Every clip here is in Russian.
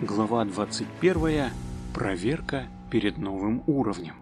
Глава 21. Проверка перед новым уровнем.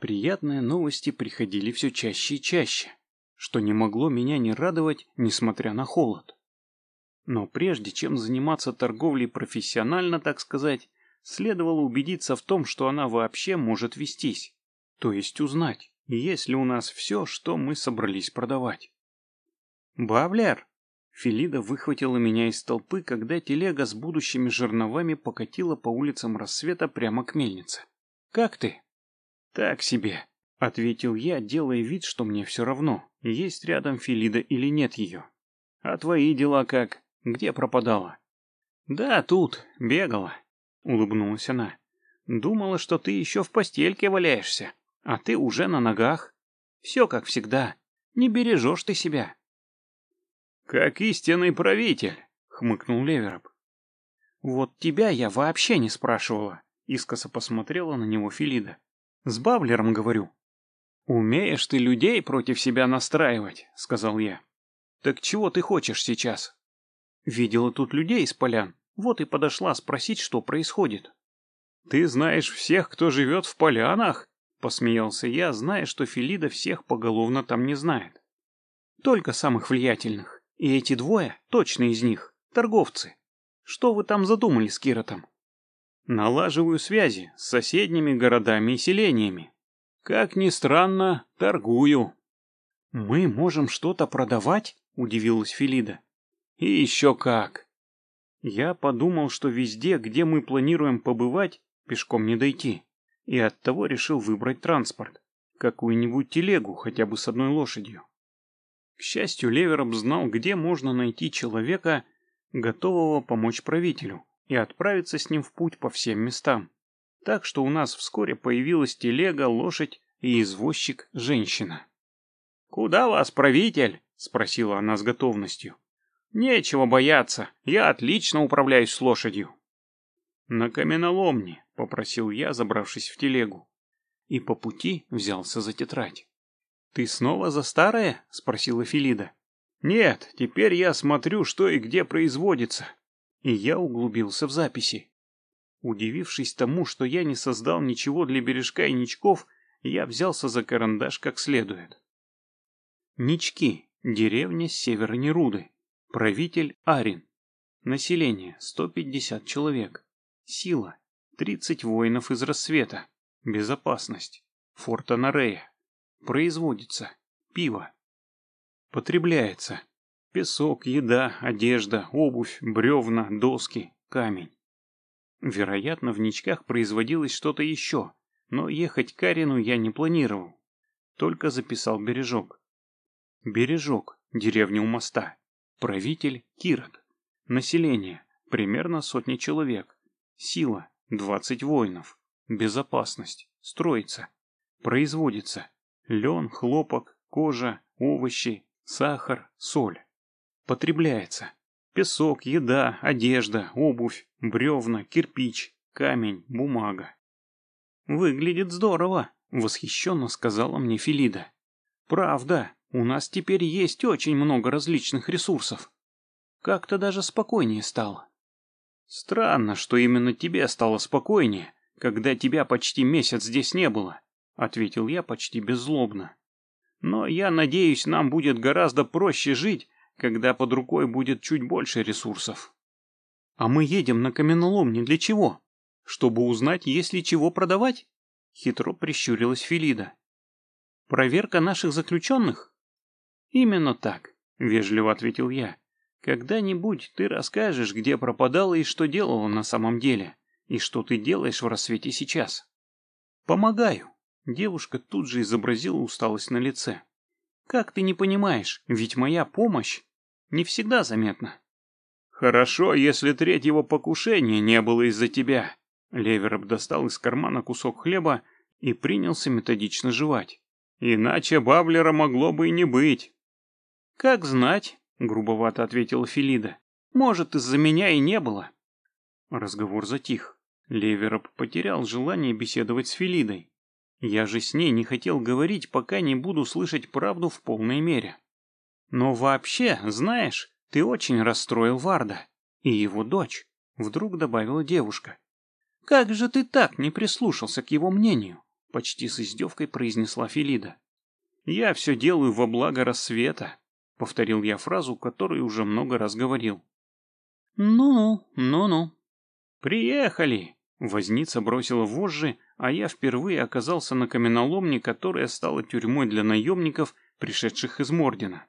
Приятные новости приходили все чаще и чаще, что не могло меня не радовать, несмотря на холод. Но прежде чем заниматься торговлей профессионально, так сказать, следовало убедиться в том, что она вообще может вестись, то есть узнать, есть ли у нас все, что мы собрались продавать. «Бавлер!» Филида выхватила меня из толпы, когда телега с будущими жерновами покатила по улицам рассвета прямо к мельнице. «Как ты?» «Так себе», — ответил я, делая вид, что мне все равно, есть рядом Филида или нет ее. «А твои дела как? Где пропадала?» «Да, тут, бегала», — улыбнулась она. «Думала, что ты еще в постельке валяешься, а ты уже на ногах. Все как всегда. Не бережешь ты себя». «Как истинный правитель», — хмыкнул Левероп. «Вот тебя я вообще не спрашивала», — искоса посмотрела на него Филида. «С Бавлером говорю». «Умеешь ты людей против себя настраивать», — сказал я. «Так чего ты хочешь сейчас?» «Видела тут людей из полян, вот и подошла спросить, что происходит». «Ты знаешь всех, кто живет в полянах?» — посмеялся я, зная, что Филида всех поголовно там не знает. «Только самых влиятельных. И эти двое, точно из них, торговцы. Что вы там задумали с Киротом? Налаживаю связи с соседними городами и селениями. Как ни странно, торгую. Мы можем что-то продавать? Удивилась Филида. И еще как. Я подумал, что везде, где мы планируем побывать, пешком не дойти. И оттого решил выбрать транспорт. Какую-нибудь телегу, хотя бы с одной лошадью. К счастью, Левероп знал, где можно найти человека, готового помочь правителю, и отправиться с ним в путь по всем местам. Так что у нас вскоре появилась телега, лошадь и извозчик-женщина. «Куда вас, правитель?» — спросила она с готовностью. «Нечего бояться, я отлично управляюсь с лошадью». «На каменоломне», — попросил я, забравшись в телегу. И по пути взялся за тетрадь. «Ты снова за старое?» — спросила Филида. «Нет, теперь я смотрю, что и где производится». И я углубился в записи. Удивившись тому, что я не создал ничего для бережка и ничков, я взялся за карандаш как следует. Нички. Деревня с севера Неруды. Правитель Арин. Население 150 человек. Сила 30 воинов из рассвета. Безопасность. Форта Нарея. Производится. Пиво. Потребляется. Песок, еда, одежда, обувь, бревна, доски, камень. Вероятно, в ничках производилось что-то еще, но ехать к Карину я не планировал. Только записал бережок. Бережок. Деревня у моста. Правитель Кирот. Население. Примерно сотни человек. Сила. 20 воинов. Безопасность. Строится. Производится. Лен, хлопок, кожа, овощи, сахар, соль. Потребляется. Песок, еда, одежда, обувь, бревна, кирпич, камень, бумага. «Выглядит здорово», — восхищенно сказала мне Филида. «Правда, у нас теперь есть очень много различных ресурсов. Как-то даже спокойнее стало». «Странно, что именно тебе стало спокойнее, когда тебя почти месяц здесь не было. — ответил я почти беззлобно. «Но я надеюсь, нам будет гораздо проще жить, когда под рукой будет чуть больше ресурсов». «А мы едем на каменоломни для чего? Чтобы узнать, есть ли чего продавать?» Хитро прищурилась Филида. «Проверка наших заключенных?» «Именно так», — вежливо ответил я. «Когда-нибудь ты расскажешь, где пропадала и что делала на самом деле, и что ты делаешь в рассвете сейчас». «Помогаю», Девушка тут же изобразила усталость на лице. «Как ты не понимаешь, ведь моя помощь не всегда заметна». «Хорошо, если третьего покушения не было из-за тебя». Левероп достал из кармана кусок хлеба и принялся методично жевать. «Иначе Баблера могло бы и не быть». «Как знать», — грубовато ответила Филида. «Может, из-за меня и не было». Разговор затих. Левероп потерял желание беседовать с Филидой. Я же с ней не хотел говорить, пока не буду слышать правду в полной мере. Но вообще, знаешь, ты очень расстроил Варда и его дочь. Вдруг добавила девушка. «Как же ты так не прислушался к его мнению?» Почти с издевкой произнесла Филида. «Я все делаю во благо рассвета», — повторил я фразу, которую уже много раз говорил. «Ну-ну, ну-ну». «Приехали!» Возница бросила вожжи, а я впервые оказался на каменоломне, которая стала тюрьмой для наемников, пришедших из Мордина.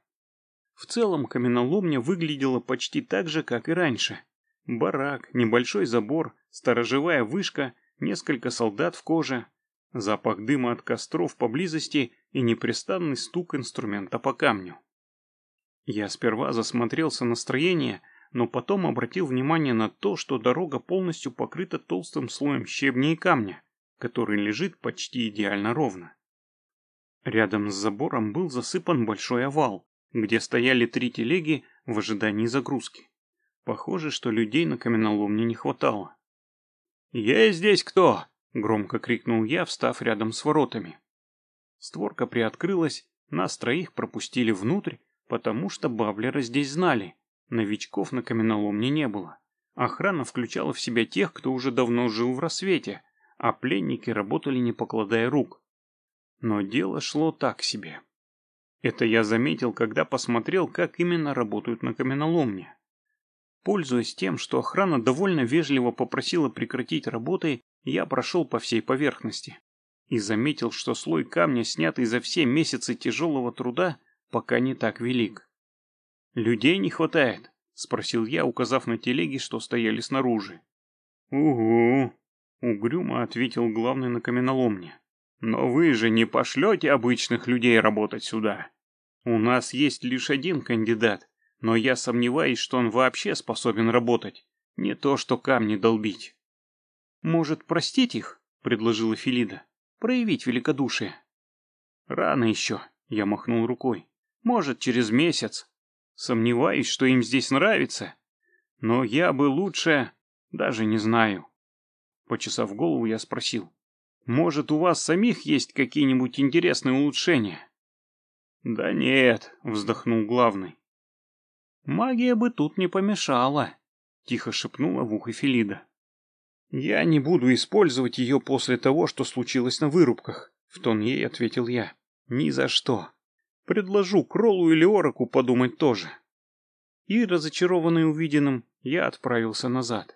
В целом каменоломня выглядела почти так же, как и раньше. Барак, небольшой забор, сторожевая вышка, несколько солдат в коже, запах дыма от костров поблизости и непрестанный стук инструмента по камню. Я сперва засмотрелся на строение, но потом обратил внимание на то, что дорога полностью покрыта толстым слоем щебня и камня, который лежит почти идеально ровно. Рядом с забором был засыпан большой овал, где стояли три телеги в ожидании загрузки. Похоже, что людей на каменоломне не хватало. «Есть здесь кто?» — громко крикнул я, встав рядом с воротами. Створка приоткрылась, нас троих пропустили внутрь, потому что Баблера здесь знали. Новичков на каменоломне не было. Охрана включала в себя тех, кто уже давно жил в рассвете, а пленники работали не покладая рук. Но дело шло так себе. Это я заметил, когда посмотрел, как именно работают на каменоломне. Пользуясь тем, что охрана довольно вежливо попросила прекратить работы, я прошел по всей поверхности и заметил, что слой камня, снятый за все месяцы тяжелого труда, пока не так велик. «Людей не хватает?» — спросил я, указав на телеги, что стояли снаружи. «Угу», — угрюмо ответил главный на каменоломне. «Но вы же не пошлете обычных людей работать сюда. У нас есть лишь один кандидат, но я сомневаюсь, что он вообще способен работать. Не то, что камни долбить. «Может, простить их?» — предложила Филида. «Проявить великодушие». «Рано еще», — я махнул рукой. «Может, через месяц. Сомневаюсь, что им здесь нравится. Но я бы лучше... даже не знаю». Почесав голову, я спросил. «Может, у вас самих есть какие-нибудь интересные улучшения?» «Да нет», — вздохнул главный. «Магия бы тут не помешала», — тихо шепнула в ухо Филида. «Я не буду использовать ее после того, что случилось на вырубках», — в тон ей ответил я. «Ни за что. Предложу Кроллу или Ороку подумать тоже». И, разочарованный увиденным, я отправился назад.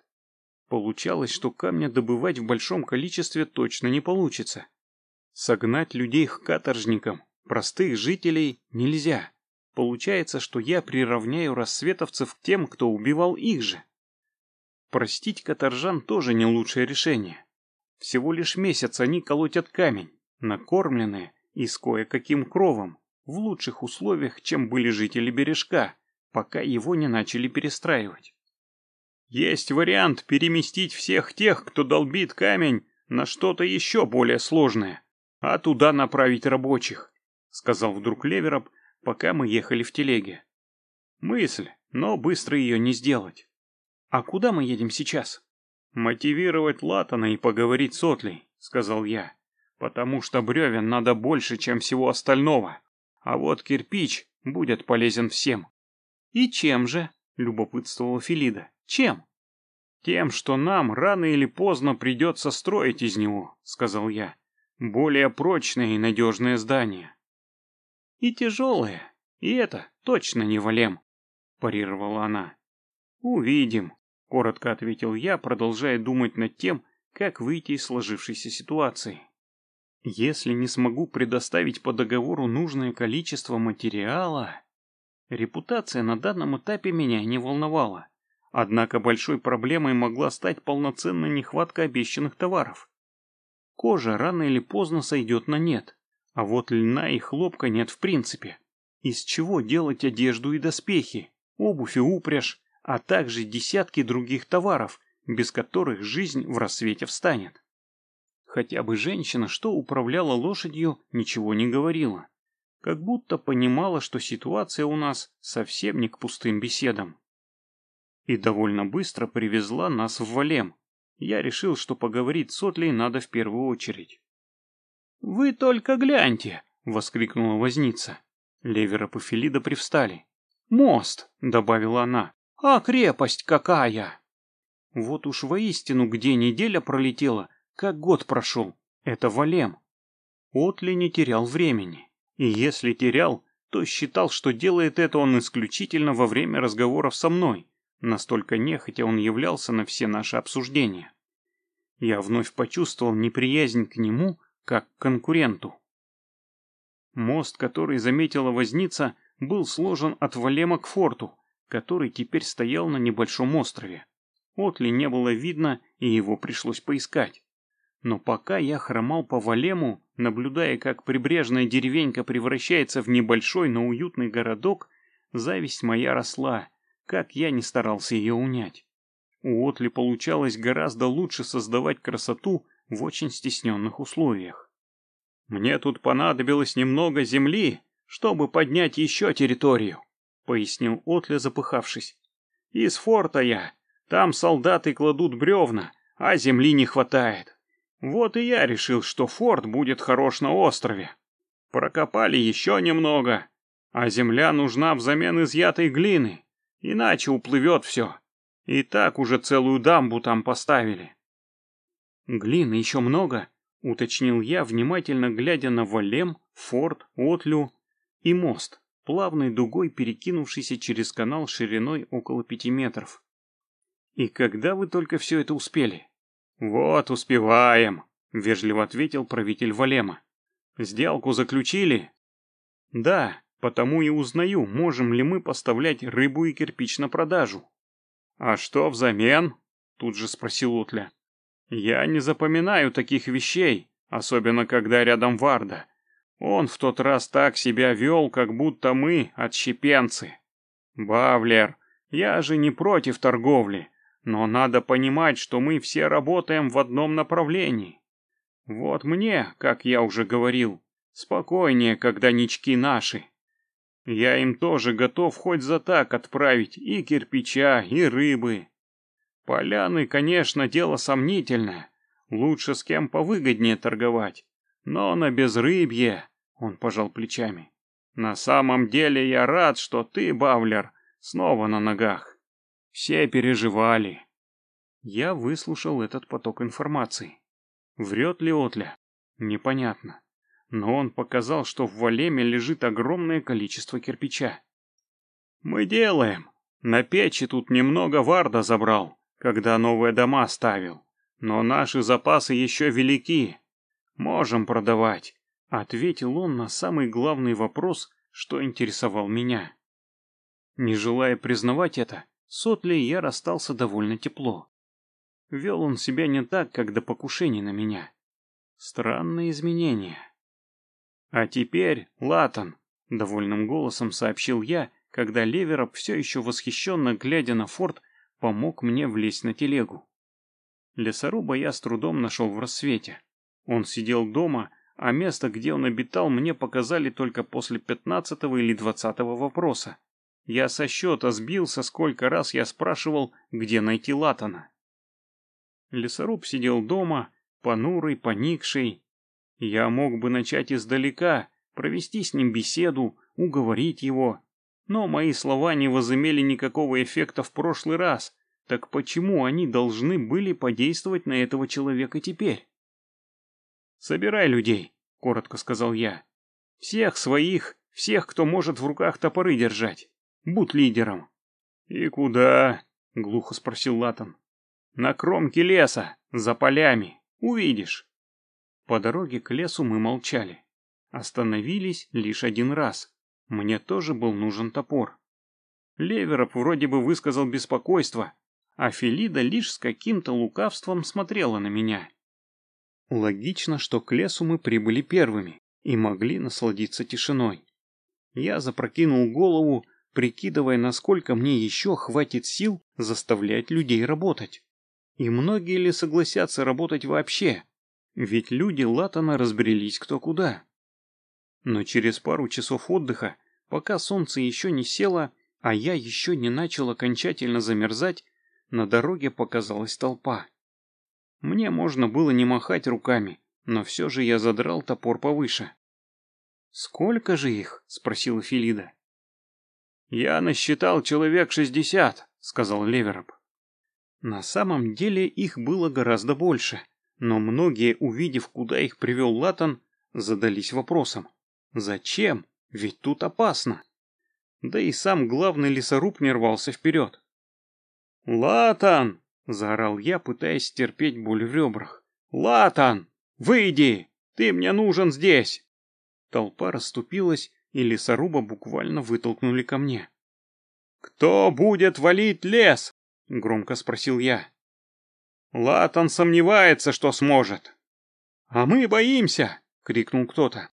Получалось, что камня добывать в большом количестве точно не получится. Согнать людей к каторжникам, простых жителей, нельзя. Получается, что я приравняю рассветовцев к тем, кто убивал их же. Простить каторжан тоже не лучшее решение. Всего лишь месяц они колотят камень, накормленные и с кое-каким кровом, в лучших условиях, чем были жители бережка, пока его не начали перестраивать. Есть вариант переместить всех тех, кто долбит камень, на что-то еще более сложное, а туда направить рабочих, сказал вдруг Левероп, пока мы ехали в телеге. Мысль, но быстро ее не сделать. А куда мы едем сейчас? Мотивировать Латана и поговорить с Отлей, сказал я. Потому что бревен надо больше, чем всего остального. А вот кирпич будет полезен всем. И чем же? Любопытствовала Филида. Чем? Тем, что нам рано или поздно придется строить из него, сказал я. Более прочное и надежное здание. И тяжелые. И это точно не валем, парировала она. Увидим, коротко ответил я, продолжая думать над тем, как выйти из сложившейся ситуации. Если не смогу предоставить по договору нужное количество материала... Репутация на данном этапе меня не волновала. Однако большой проблемой могла стать полноценная нехватка обещанных товаров. Кожа рано или поздно сойдет на нет. А вот льна и хлопка нет в принципе. Из чего делать одежду и доспехи, обувь и упряжь, а также десятки других товаров, без которых жизнь в рассвете встанет. Хотя бы женщина, что управляла лошадью, ничего не говорила. Как будто понимала, что ситуация у нас совсем не к пустым беседам. И довольно быстро привезла нас в Валем. Я решил, что поговорить с Отлей надо в первую очередь. «Вы только гляньте!» — воскликнула возница. Левероп и Филида привстали. «Мост!» — добавила она. «А крепость какая!» Вот уж воистину, где неделя пролетела, как год прошел. Это Валем. Отли не терял времени. И если терял, то считал, что делает это он исключительно во время разговоров со мной. Настолько нехотя он являлся на все наши обсуждения. Я вновь почувствовал неприязнь к нему, как к конкуренту. Мост, который заметила возница, был сложен от Валема к форту, который теперь стоял на небольшом острове. Отли не было видно, и его пришлось поискать. Но пока я хромал по Валему, наблюдая, как прибрежная деревенька превращается в небольшой, но уютный городок, зависть моя росла, как я не старался ее унять. У Отли получалось гораздо лучше создавать красоту в очень стесненных условиях. «Мне тут понадобилось немного земли, чтобы поднять еще территорию», — пояснил Отли, запыхавшись. «Из форта я. Там солдаты кладут бревна, а земли не хватает. Вот и я решил, что форт будет хорош на острове. Прокопали еще немного, а земля нужна взамен изъятой глины, иначе уплывет все. И так уже целую дамбу там поставили. Глины еще много, уточнил я, внимательно глядя на Валем, форт, Отлю и мост, плавной дугой перекинувшийся через канал шириной около пяти метров. И когда вы только все это успели? «Вот, успеваем», — вежливо ответил правитель Валема. «Сделку заключили?» «Да, потому и узнаю, можем ли мы поставлять рыбу и кирпич на продажу». «А что взамен?» — тут же спросил Утля. «Я не запоминаю таких вещей, особенно когда рядом Варда. Он в тот раз так себя вел, как будто мы отщепенцы. Бавлер, я же не против торговли, но надо понимать, что мы все работаем в одном направлении. Вот мне, как я уже говорил, спокойнее, когда нички наши. Я им тоже готов хоть за так отправить и кирпича, и рыбы. Поляны, конечно, дело сомнительное. Лучше с кем повыгоднее торговать. Но на безрыбье, он пожал плечами. На самом деле я рад, что ты, Бавлер, снова на ногах. Все переживали. Я выслушал этот поток информации. Врет ли Отля? Непонятно. Но он показал, что в Валеме лежит огромное количество кирпича. «Мы делаем. На печи тут немного Варда забрал, когда новые дома ставил. Но наши запасы еще велики. Можем продавать», — ответил он на самый главный вопрос, что интересовал меня. Не желая признавать это, с Отли я расстался довольно тепло. Вел он себя не так, как до покушения на меня. Странные изменения. А теперь, Латан, довольным голосом сообщил я, когда Левероп, все еще восхищенно глядя на форт, помог мне влезть на телегу. Лесоруба я с трудом нашел в рассвете. Он сидел дома, а место, где он обитал, мне показали только после пятнадцатого или двадцатого вопроса. Я со счета сбился, сколько раз я спрашивал, где найти Латана. Лесоруб сидел дома, понурый, поникший. Я мог бы начать издалека, провести с ним беседу, уговорить его. Но мои слова не возымели никакого эффекта в прошлый раз. Так почему они должны были подействовать на этого человека теперь? «Собирай людей», — коротко сказал я. «Всех своих, всех, кто может в руках топоры держать. Будь лидером. И куда? Глухо спросил Латан. На кромке леса, за полями. Увидишь. По дороге к лесу мы молчали. Остановились лишь один раз. Мне тоже был нужен топор. Левероп вроде бы высказал беспокойство, а Фелида лишь с каким-то лукавством смотрела на меня. Логично, что к лесу мы прибыли первыми и могли насладиться тишиной. Я запрокинул голову прикидывая, насколько мне еще хватит сил заставлять людей работать. И многие ли согласятся работать вообще? Ведь люди Латана разбрелись кто куда. Но через пару часов отдыха, пока солнце еще не село, а я еще не начал окончательно замерзать, на дороге показалась толпа. Мне можно было не махать руками, но все же я задрал топор повыше. «Сколько же их?» — спросила Филида. «Я насчитал человек шестьдесят», — сказал Левероп. На самом деле их было гораздо больше, но многие, увидев, куда их привел Латан, задались вопросом. Зачем? Ведь тут опасно. Да и сам главный лесоруб не рвался вперед. «Латан!» — заорал я, пытаясь стерпеть боль в ребрах. «Латан! Выйди! Ты мне нужен здесь!» Толпа расступилась, и лесоруба буквально вытолкнули ко мне. «Кто будет валить лес?» — громко спросил я. «Латан сомневается, что сможет». «А мы боимся!» — крикнул кто-то.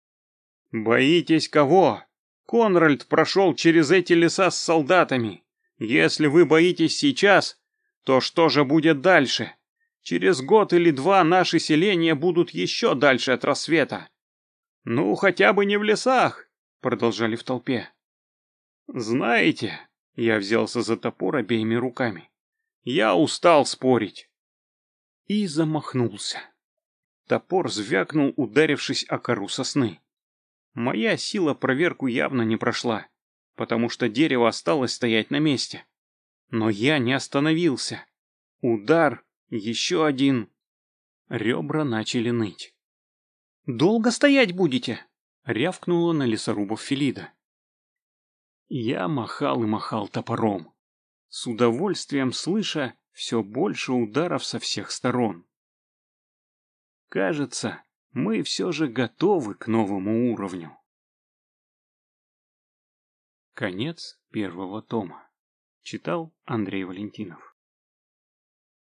«Боитесь кого? Конральд прошел через эти леса с солдатами. Если вы боитесь сейчас, то что же будет дальше? Через год или два наши селения будут еще дальше от рассвета. Ну, хотя бы не в лесах, продолжали в толпе. Знаете, я взялся за топор обеими руками. Я устал спорить. И замахнулся. Топор звякнул, ударившись о кору сосны. Моя сила проверку явно не прошла, потому что дерево осталось стоять на месте. Но я не остановился. Удар, еще один. Ребра начали ныть. «Долго стоять будете?» — рявкнула на лесорубов Филида. Я махал и махал топором, с удовольствием слыша все больше ударов со всех сторон. Кажется, мы все же готовы к новому уровню. Конец первого тома. Читал Андрей Валентинов.